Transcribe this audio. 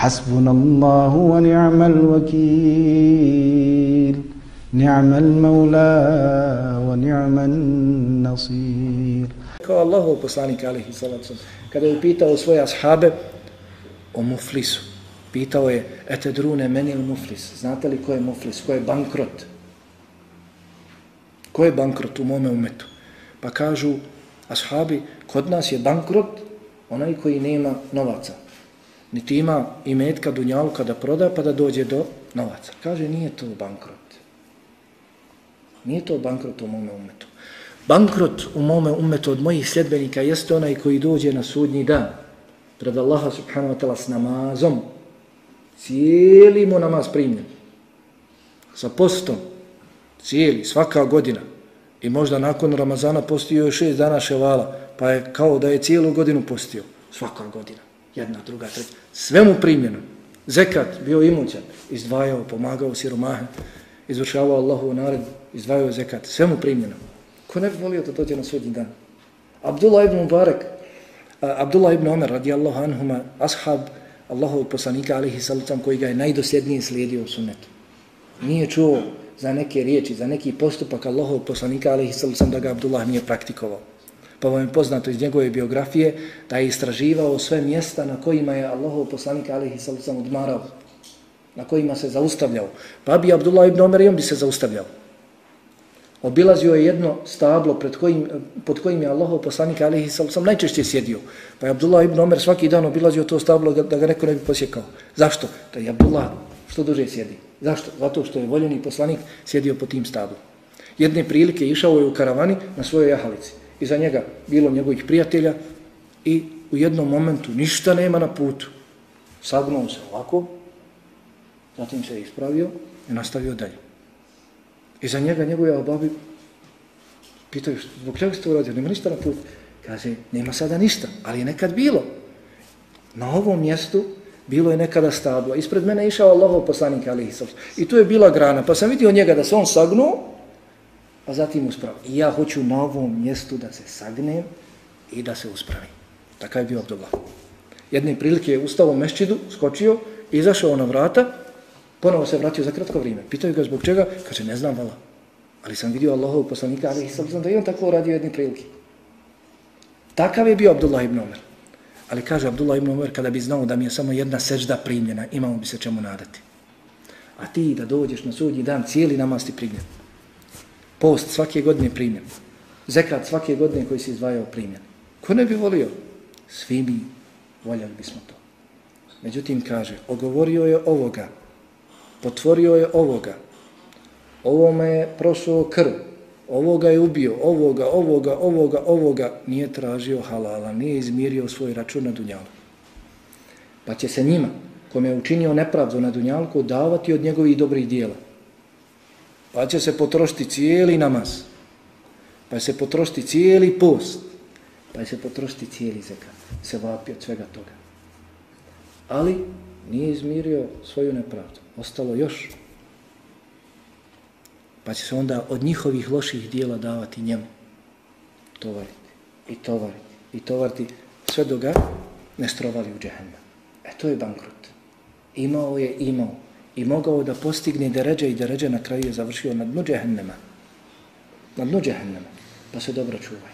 حسبنا الله ونعم الوكيل نعم المولى ونعم النصير Kao Allahov poslanik alihi salatu kada je upitao svoje ashabe o muflisu, pitao je ete drune meni il muflis, znate li ko je muflis, ko je bankrot? Ko je bankrot u mome umetu? Pa kažu ashabi, kod nas je bankrot onaj koji nema novaca. Niti ima i metka dunjaluka da proda pa da dođe do novaca. Kaže, nije to bankrot. Nije to bankrot u mome umetu. Bankrot u mome umetu od mojih sljedbenika jeste onaj koji dođe na sudnji dan pred Allaha subhanahu wa ta'ala s namazom. Cijeli mu namaz primljen. Sa postom. Cijeli, svaka godina. I možda nakon Ramazana postio je šest dana ševala, pa je kao da je cijelu godinu postio. Svaka godina. Jedna, druga, treća. Sve mu primljeno. Zekat bio imućan. Izdvajao, pomagao siromahe. Izvršavao Allahovu naredbu. Izdvajao zekat. Sve mu primljeno. Ko ne bi volio da dođe na sudnji dan? Abdullah ibn Mubarak, Abdullah ibn Omer radijallahu anhuma, ashab Allahovog poslanika alihi salucam koji ga je najdosljednije slijedio u sunnetu. Nije čuo za neke riječi, za neki postupak Allahovog poslanika alihi salucam da ga Abdullah nije praktikovao. Pa vam je poznato iz njegove biografije da je istraživao sve mjesta na kojima je Allahov poslanik alihi sallam odmarao, na kojima se zaustavljao. Pa bi Abdullah ibn Omer i on bi se zaustavljao. Obilazio je jedno stablo pred kojim, pod kojim je Allahov poslanik alihi sallam najčešće sjedio. Pa je Abdullah ibn Omer svaki dan obilazio to stablo da ga neko ne bi posjekao. Zašto? Da je Abdullah što duže sjedi. Zašto? Zato što je voljeni poslanik sjedio po tim stablu. Jedne prilike išao je u karavani na svojoj jahalici. Iza njega bilo njegovih prijatelja i u jednom momentu ništa nema na putu. Sagnuo se ovako, zatim se ispravio i nastavio dalje. I za njega njegove obavi pitaju, zbog čega ste uradio, nema ništa na put. Kaže, nema sada ništa, ali je nekad bilo. Na ovom mjestu bilo je nekada stablo. Ispred mene je išao Allahov poslanik, ali i tu je bila grana, pa sam vidio njega da se on sagnuo, pa zatim uspravi. I ja hoću na ovom mjestu da se sagnem i da se uspravi. Takav je bio Abdullah. Jedne prilike je ustao u mešćidu, skočio, izašao na vrata, Ponovo se vratio za kratko vrijeme. Pitaju ga zbog čega? Kaže, ne znam vala. Ali sam vidio Allahov poslanika, ali sam znam da je on tako uradio jedne prilike. Takav je bio Abdullah ibn Omer. Ali kaže Abdullah ibn Omer, kada bi znao da mi je samo jedna sežda primljena, imamo bi se čemu nadati. A ti da dođeš na sudnji dan, cijeli namaz ti primljen. Post svake godine primjen. Zekat svake godine koji se izdvajao primjen. Ko ne bi volio? Svi mi voljeli bismo to. Međutim, kaže, ogovorio je ovoga, potvorio je ovoga, ovome je prosuo krv, ovoga je ubio, ovoga, ovoga, ovoga, ovoga, nije tražio halala, nije izmirio svoj račun na dunjalu. Pa će se njima, kome je učinio nepravdu na dunjalku, davati od njegovih dobrih dijela. Pa će se potrošiti cijeli namaz, pa će se potrošiti cijeli post, pa će se potrošiti cijeli zekat, se vapi od svega toga. Ali nije izmirio svoju nepravdu ostalo još. Pa će se onda od njihovih loših dijela davati njemu. Tovariti. I tovariti. I tovariti sve do ga ne strovali u džehennem. E to je bankrut. Imao je imao. I mogao da postigne deređe i deređe na kraju je završio na dnu džehennema. Na dnu džehennema. Pa se dobro čuvaj.